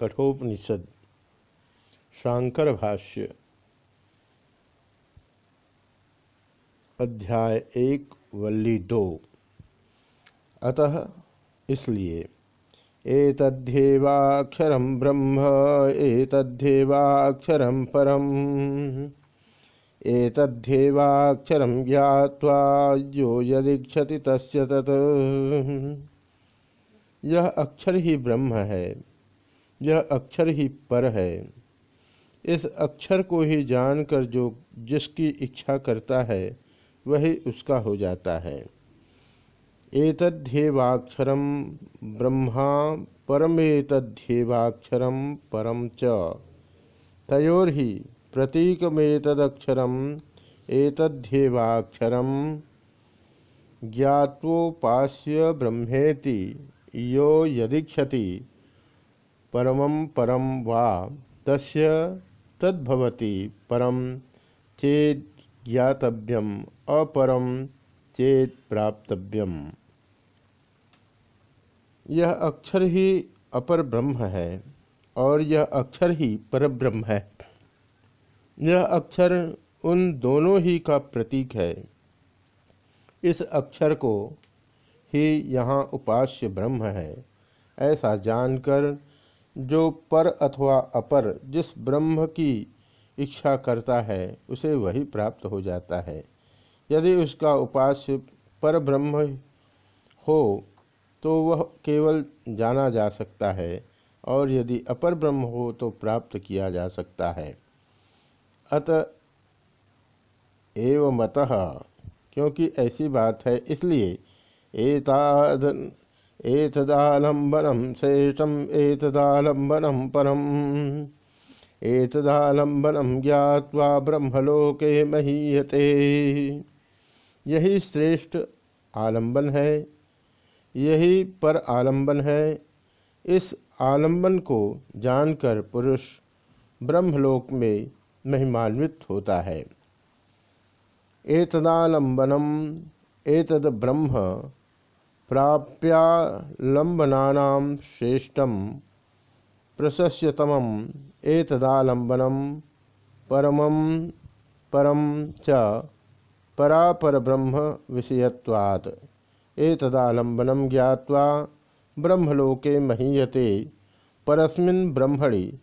कठोपनिषद शांकर भाष्य अध्याय एक, वल्ली दो। अतः इसलिए एतद्ध्येवाक्षरम ब्रह्म एतद्ध्येवाक्षरम परम। एतद्ध्येवाक्षरम ज्ञावा जो यदीक्षति तस्य तत्। यह अक्षर ही ब्रह्म है। यह अक्षर ही पर है। इस अक्षर को ही जानकर जो जिसकी इच्छा करता है, वही उसका हो जाता है। एतध्येवाक्षरम ब्रह्मा परमेतध्येवाक्षरम परम च। तयोर ही प्रतीकमेतदक्षरम एतध्येवाक्षरम ज्ञातोपास्य ब्रह्मेति यो यदीक्षति। परम परम वा तस्य तद्भवति परम चेत ज्ञातव्यम अपरम चेत प्राप्तव्यम यह अक्षर ही अपर ब्रह्म है और यह अक्षर ही पर ब्रह्म है। यह अक्षर उन दोनों ही का प्रतीक है। इस अक्षर को ही यहाँ उपास्य ब्रह्म है, ऐसा जानकर जो पर अथवा अपर जिस ब्रह्म की इच्छा करता है, उसे वही प्राप्त हो जाता है। यदि उसका उपास्य पर ब्रह्म हो तो वह केवल जाना जा सकता है, और यदि अपर ब्रह्म हो तो प्राप्त किया जा सकता है। अत एवं क्योंकि ऐसी बात है, इसलिए एताद एतदालंबनम श्रेष्ठम एतदालंबनम परम। एतदालंबनम ज्ञावा ब्रह्मलोके महीयते। यही श्रेष्ठ आलंबन है, यही पर आलंबन है। इस आलंबन को जानकर पुरुष ब्रह्मलोक में महिमान्वित होता है। एतदालंबनम एतद ब्रह्म प्राप्यालंबना श्रेष्ठ प्रशस्यतम एतदालंबनम परम परम च परापर ब्रह्म विषयत्वात् ज्ञावा ब्रह्मलोके महीयते, परस्मिन् ब्रह्मणि,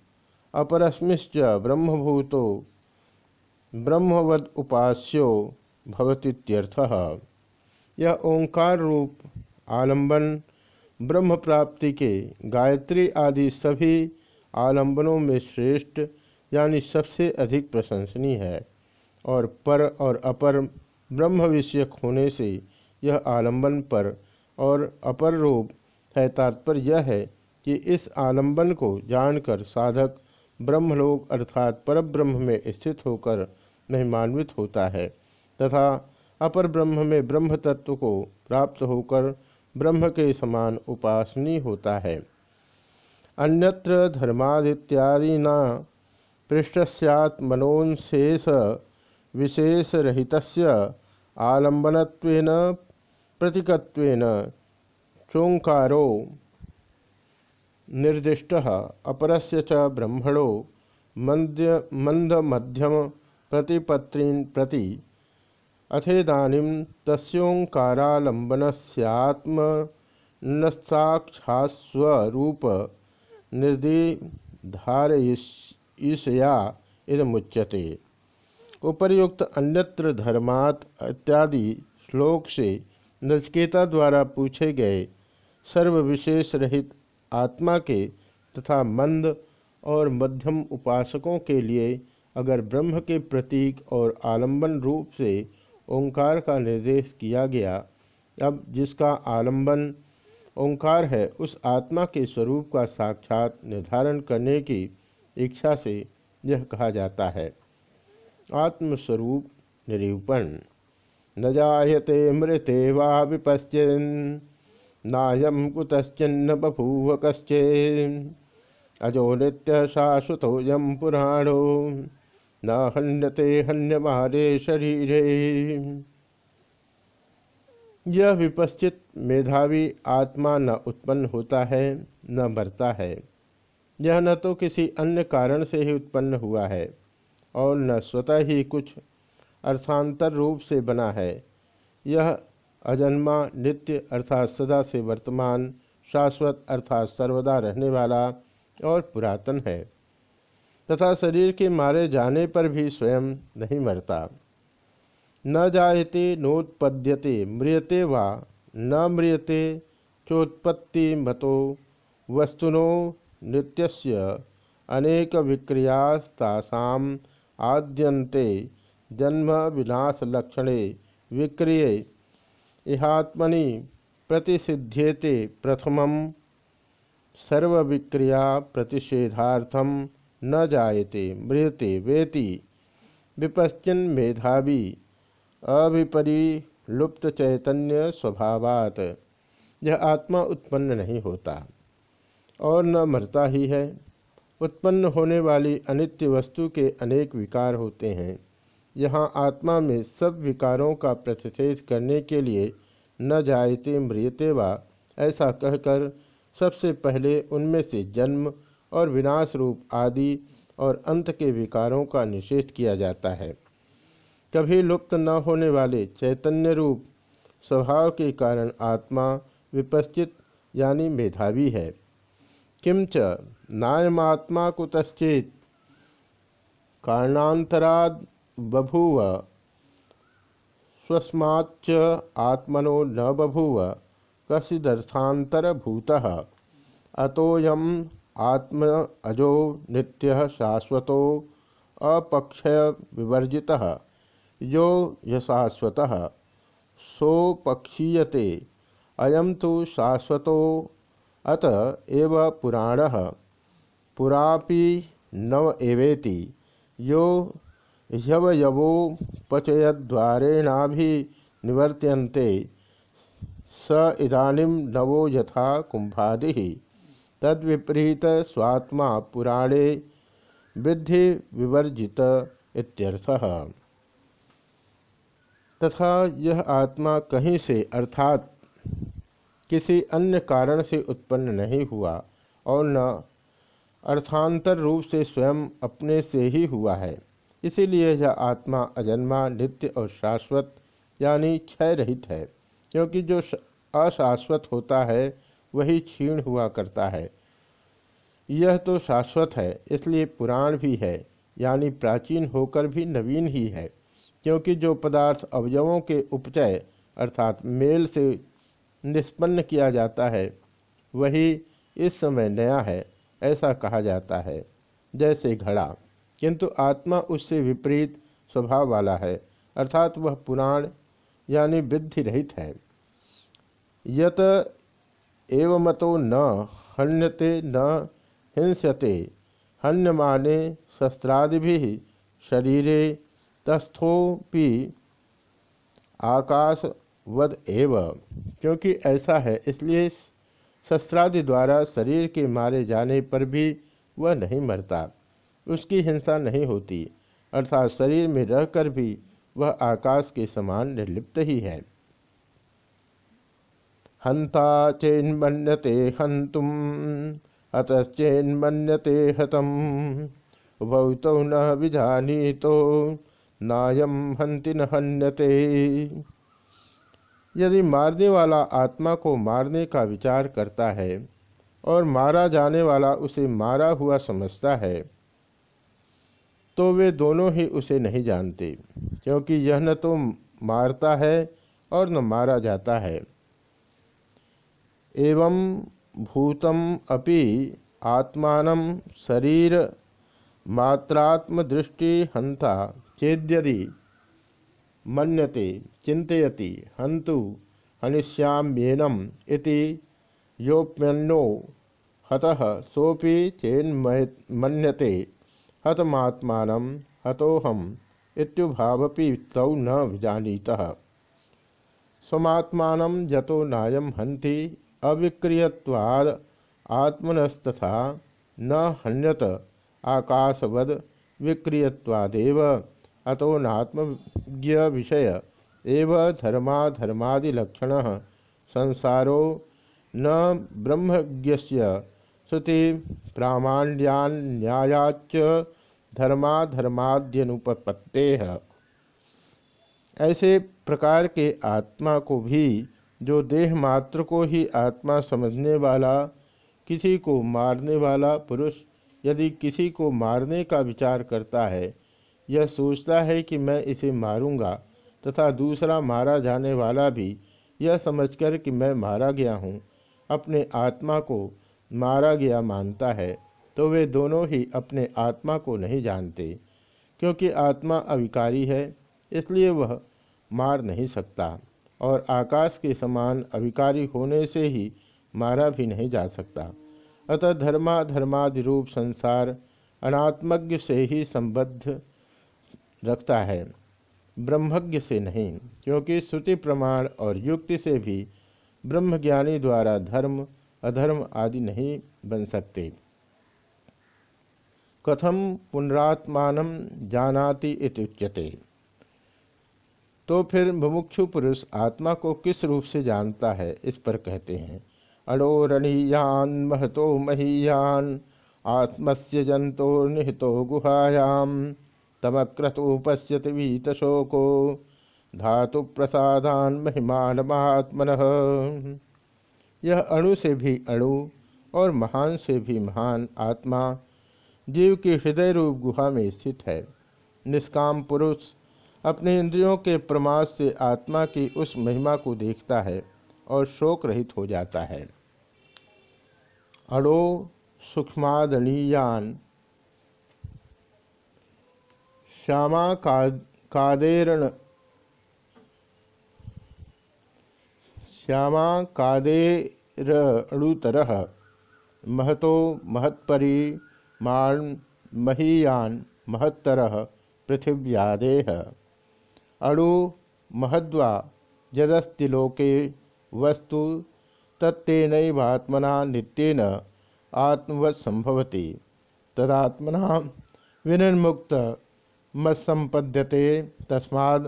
अपरस्मिश्च ब्रह्मभूतो ब्रह्मवद उपास्यो भवतीत्यर्थः। यह ओंकार रूप आलंबन ब्रह्म प्राप्ति के गायत्री आदि सभी आलंबनों में श्रेष्ठ, यानी सबसे अधिक प्रशंसनीय है। और पर और अपर ब्रह्म विषयक होने से यह आलंबन पर और अपर रूप है। तात्पर्य यह है कि इस आलंबन को जानकर साधक ब्रह्मलोक अर्थात परब्रह्म में स्थित होकर महिमान्वित होता है तथा अपर ब्रह्म में ब्रह्म तत्व को प्राप्त होकर ब्रह्म के समान उपासनी होता है। अन्यत्र धर्मादित्यादिना पृष्ठ सैत् मनोन्शेष विशेषरहित आलंबन प्रतीकत्वेन चोंकारो निर्दिष्ट, अपरस्य च ब्रह्मणो मंद मंदमध्यम प्रतिपत्रीन प्रति अथेदानीम तस्ोंकारालंबन सैत्मनसाक्षास्वरूप निर्दिधारयिषया इदमुच्यते। उपर्युक्त अन्यत्र धर्मात् इत्यादि श्लोक से नचकेता द्वारा पूछे गए सर्व विशेष रहित आत्मा के तथा मंद और मध्यम उपासकों के लिए अगर ब्रह्म के प्रतीक और आलंबन रूप से ओंकार का निर्देश किया गया। अब जिसका आलंबन ओंकार है, उस आत्मा के स्वरूप का साक्षात निर्धारण करने की इच्छा से यह कहा जाता है। आत्मस्वरूप निरूपण। न जायते मृते वा विपश्चिन नायम कुतश्चिन्न बभूव कश्चे अजो नित्य शाश्वतोयम पुराणो। न हन्यते हन्यमारे शरीरे। यह विपश्चित मेधावी आत्मा न उत्पन्न होता है, न मरता है। यह न तो किसी अन्य कारण से ही उत्पन्न हुआ है, और न स्वतः ही कुछ अर्थांतर रूप से बना है। यह अजन्मा नित्य अर्थात सदा से वर्तमान, शाश्वत अर्थात सर्वदा रहने वाला और पुरातन है। तथा शरीर के मारे जाने पर भी स्वयं नहीं मरता। न जायते नोत्पद्यते, म्रियते वा न म्रियते, चोत्पत्ति मतो वस्तुनो नित्यस्य अनेक विक्रियास्तासाम आद्यन्ते, जन्म विनाश लक्षणे विक्रिय। इहात्मनि प्रतिषिध्येते प्रथम सर्वविक्रिया प्रतिषेधार्थम न जायते मृते वेति विपश्चिन मेधावी अभिपरी लुप्त चैतन्य स्वभावात। यह आत्मा उत्पन्न नहीं होता और न मरता ही है। उत्पन्न होने वाली अनित्य वस्तु के अनेक विकार होते हैं। यहाँ आत्मा में सब विकारों का प्रतिषेध करने के लिए न जायते मृियते वा ऐसा कहकर सबसे पहले उनमें से जन्म और विनाश रूप आदि और अंत के विकारों का निषेध किया जाता है। कभी लुप्त न होने वाले चैतन्य रूप स्वभाव के कारण आत्मा विपश्चित यानी मेधावी है। किंच नायमात्मा कुतश्चेत कारणांतराद बभूव, स्वस्माच्च आत्मनो न बभूव, कसिदर्थांतरभूत अतोयम आत्म अजो नित्य शाश्वत अपक्षय विवर्जि यो यशाश्वत। सोपक्षीयते अयम तो शाश्वत। अत एव पुराण। पुरापि नव एवेति। यो ह्यवयवोपचयद्वारेणाभिनिवर्त्यन्ते स इदानीं नवो यथा कुंभादि तद्विपरीत स्वात्मा पुराणे वृद्धि विवर्जित इत्यर्थः। तथा यह आत्मा कहीं से अर्थात किसी अन्य कारण से उत्पन्न नहीं हुआ और न अर्थांतर रूप से स्वयं अपने से ही हुआ है। इसीलिए यह आत्मा अजन्मा, नित्य और शाश्वत, यानी क्षय रहित है, क्योंकि जो अशाश्वत होता है वही क्षीण हुआ करता है। यह तो शाश्वत है, इसलिए पुराण भी है, यानी प्राचीन होकर भी नवीन ही है, क्योंकि जो पदार्थ अवयवों के उपचय अर्थात मेल से निष्पन्न किया जाता है, वही इस समय नया है, ऐसा कहा जाता है, जैसे घड़ा। किंतु आत्मा उससे विपरीत स्वभाव वाला है, अर्थात वह पुराण यानी वृद्धि रहित है। यत एवमतो न हन्यते न हिंस्यते। हन्यमाने शस्त्रादि शरीरे तस्थोपि आकाशवद एव, क्योंकि ऐसा है, इसलिए शस्त्रादि द्वारा शरीर के मारे जाने पर भी वह नहीं मरता, उसकी हिंसा नहीं होती, अर्थात शरीर में रहकर भी वह आकाश के समान निर्लिप्त ही है। हंता चेन्मन्यते हंतुम अतश्चेन्मन्यते हतम। उभौ न विजानी तो नायम हंति न हन्यते। यदि मारने वाला आत्मा को मारने का विचार करता है और मारा जाने वाला उसे मारा हुआ समझता है तो वे दोनों ही उसे नहीं जानते, क्योंकि यह न तो मारता है और न मारा जाता है। एवं भूतम अपि आत्मान शरीर मात्रात्म दृष्टि हंता चेद्यदि, मन्यते चिंतयति हंतु हनिष्याम्येनम इति योप्यन्नो हतः सोपि चेन्मन्यते हतमात्मान हतोहम इत्युभावपि तौ न विजानीतः स्वमात्मान जतो नायम हंति अविक्रियवाद आत्मनस्तथा न हन्यत आकाशवद विक्रियवादेव अतो नात्मज्ञ विषय एव धर्माधर्मादिलक्षण। संसारो न ब्रह्मज्ञस्य श्रुति प्रामाण्यान न्यायाच धर्माधर्माद्यनुपत्ते ऐसे प्रकार के आत्मा को भी जो देह मात्र को ही आत्मा समझने वाला, किसी को मारने वाला पुरुष यदि किसी को मारने का विचार करता है, यह सोचता है कि मैं इसे मारूँगा तथा दूसरा मारा जाने वाला भी, यह समझकर कि मैं मारा गया हूँ, अपने आत्मा को मारा गया मानता है तो वे दोनों ही अपने आत्मा को नहीं जानते, क्योंकि आत्मा अविकारी है, इसलिए वह मार नहीं सकता। और आकाश के समान अविकारी होने से ही मारा भी नहीं जा सकता। अतः धर्माधर्मादि रूप संसार अनात्मज्ञ से ही संबद्ध रखता है। ब्रह्मज्ञ से नहीं, क्योंकि श्रुति प्रमाण और युक्ति से भी ब्रह्मज्ञानी द्वारा धर्म, अधर्म आदि नहीं बन सकते। कथम पुनरात्मान जानाति इत्युच्यते। तो फिर मुमुक्षु पुरुष आत्मा को किस रूप से जानता है? इस पर कहते हैं अड़ोरणीयान महतो महीयान, आत्मस्य जंतो निहितो गुहायाम, तमक्रतु पश्यति वीतशोको धातु प्रसादान महिमान महात्मन यह अणु से भी अणु और महान से भी महान आत्मा जीव की हृदय रूप गुहा में स्थित है। निष्काम पुरुष अपने इंद्रियों के प्रमाद से आत्मा की उस महिमा को देखता है और शोक रहित हो जाता है। अड़ो सूक्ष्मादनीयान श्यामा कादेरण श्यामा कादेरणुतर महतो महत्परी मान महीयान महत्तर पृथिव्यादेह। अणु महद्वा यदस्तिलोके वस्तु तत्तेनैवात्मना नित्येन आत्मवत् संभवति तदात्मना विनिर्मुक्त मत्संपद्यते तस्माद्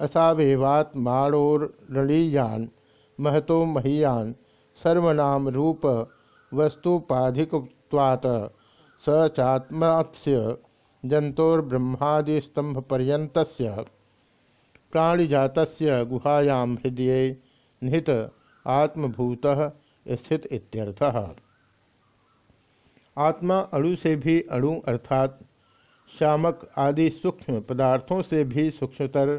असावेवात्माणोरणीयान महतो महीयान सर्वनाम रूप वस्तुपाधिकवात् स चात्मस्य जंतोर्ब्रह्मादिस्तंभपर्यंत प्राणिजात गुहायां हृदय निहित आत्मभूत स्थित इत्यर्थः। आत्मा अणु से भी अणु अर्थात शामक आदि सूक्ष्म पदार्थों से भी सूक्ष्मतर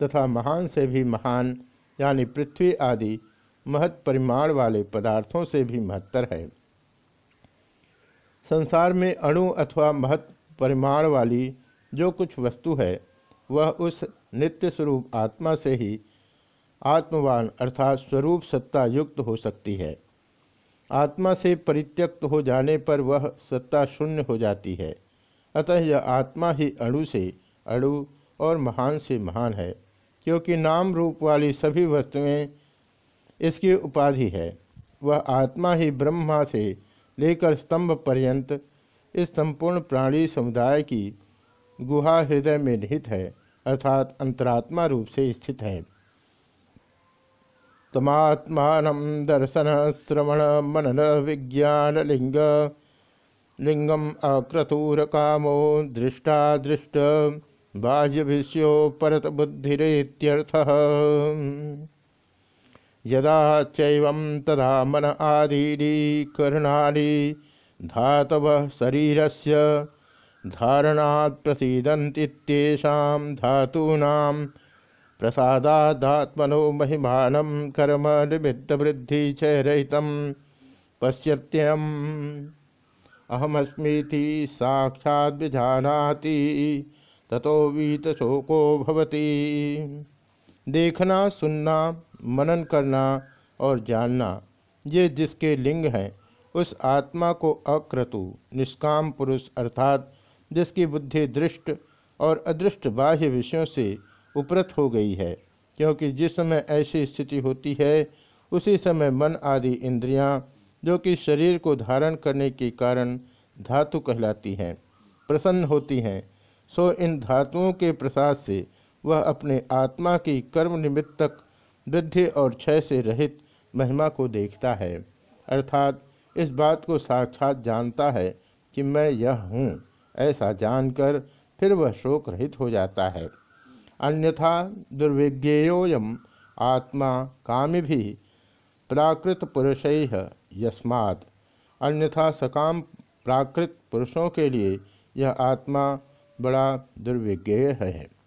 तथा महान से भी महान, यानी पृथ्वी आदि महत परिमाण वाले पदार्थों से भी महत्तर है। संसार में अणु अथवा महत परिमाण वाली जो कुछ वस्तु है, वह उस नित्य स्वरूप आत्मा से ही आत्मवान अर्थात स्वरूप सत्ता युक्त हो सकती है। आत्मा से परित्यक्त हो जाने पर वह सत्ता शून्य हो जाती है। अतः यह आत्मा ही अणु से अणु और महान से महान है, क्योंकि नाम रूप वाली सभी वस्तुएँ इसकी उपाधि है। वह आत्मा ही ब्रह्मा से लेकर स्तंभ पर्यंत इस संपूर्ण प्राणी समुदाय की गुहा हृदय में निहित है। अर्थात अंतरात्मा रूप से स्थित है। तमात्मान दर्शन श्रवण मनन विज्ञान लिंग, लिंगम अक्रतूर कामो दृष्टा दृष्ट बाह्यभिष्यो परत बुद्धिरेत्यर्थ। यदा चैवं तदा मन आदीनि कर्णानि धातव शरीरस्य धारणात् प्रसीदन्तीत्येषां धातूनां प्रसादात्मनो महिमानं कर्म निमित्तवृद्धि च रहितं पश्यत्यम्। अहमस्मीति साक्षात् विजानाति, ततो वीतशोको भवति। देखना, सुनना, मनन करना और जानना, ये जिसके लिंग हैं, उस आत्मा को अक्रतु निष्काम पुरुष अर्थात जिसकी बुद्धि दृष्ट और अदृष्ट बाह्य विषयों से उपरत हो गई है, क्योंकि जिस समय ऐसी स्थिति होती है, उसी समय मन आदि इंद्रियाँ, जो कि शरीर को धारण करने के कारण धातु कहलाती हैं, प्रसन्न होती हैं, सो इन धातुओं के प्रसाद से वह अपने आत्मा की कर्म निमित्तक वृद्धि और क्षय से रहित महिमा को देखता है। अर्थात इस बात को साक्षात जानता है कि मैं यह हूँ। ऐसा जानकर फिर वह शोक रहित हो जाता है। अन्यथा दुर्विज्ञेयोयम आत्मा कामि भी प्राकृत पुरुष यस्मात्। अन्यथा सकाम प्राकृत पुरुषों के लिए यह आत्मा बड़ा दुर्विज्ञेय है।